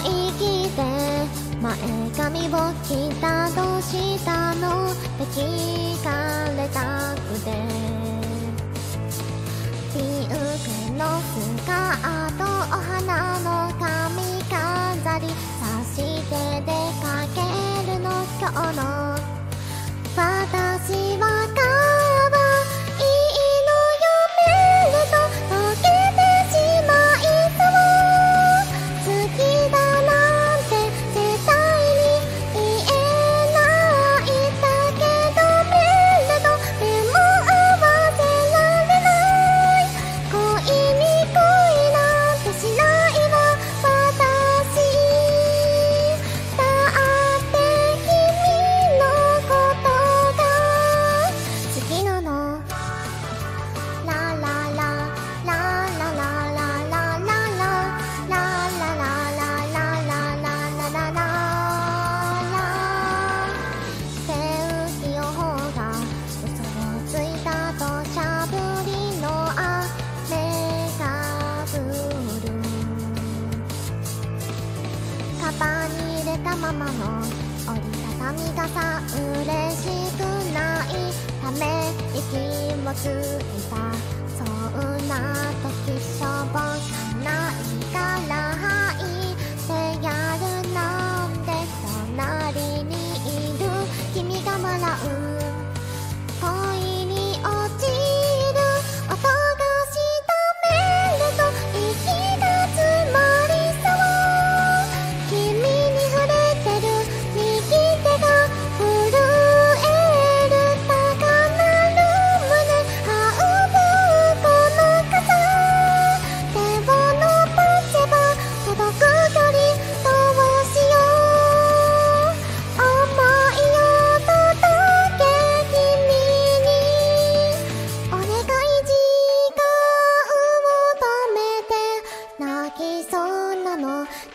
生きて前髪を切ったどうしたのって聞かれたくて。ピンクのスカーたままの折りたたみ傘嬉しくない。ため息もついた。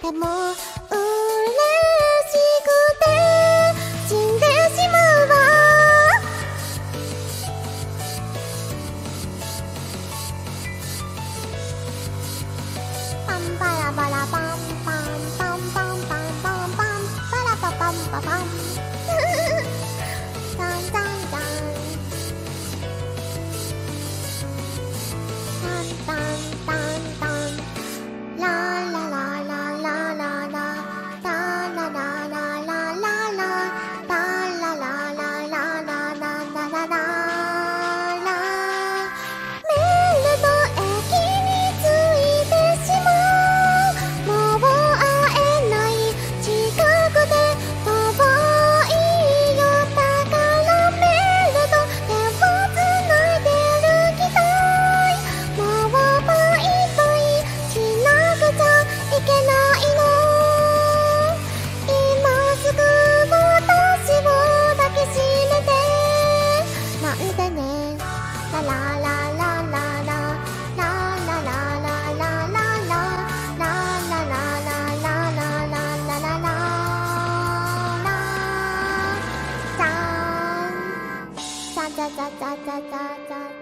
でも da da da da da da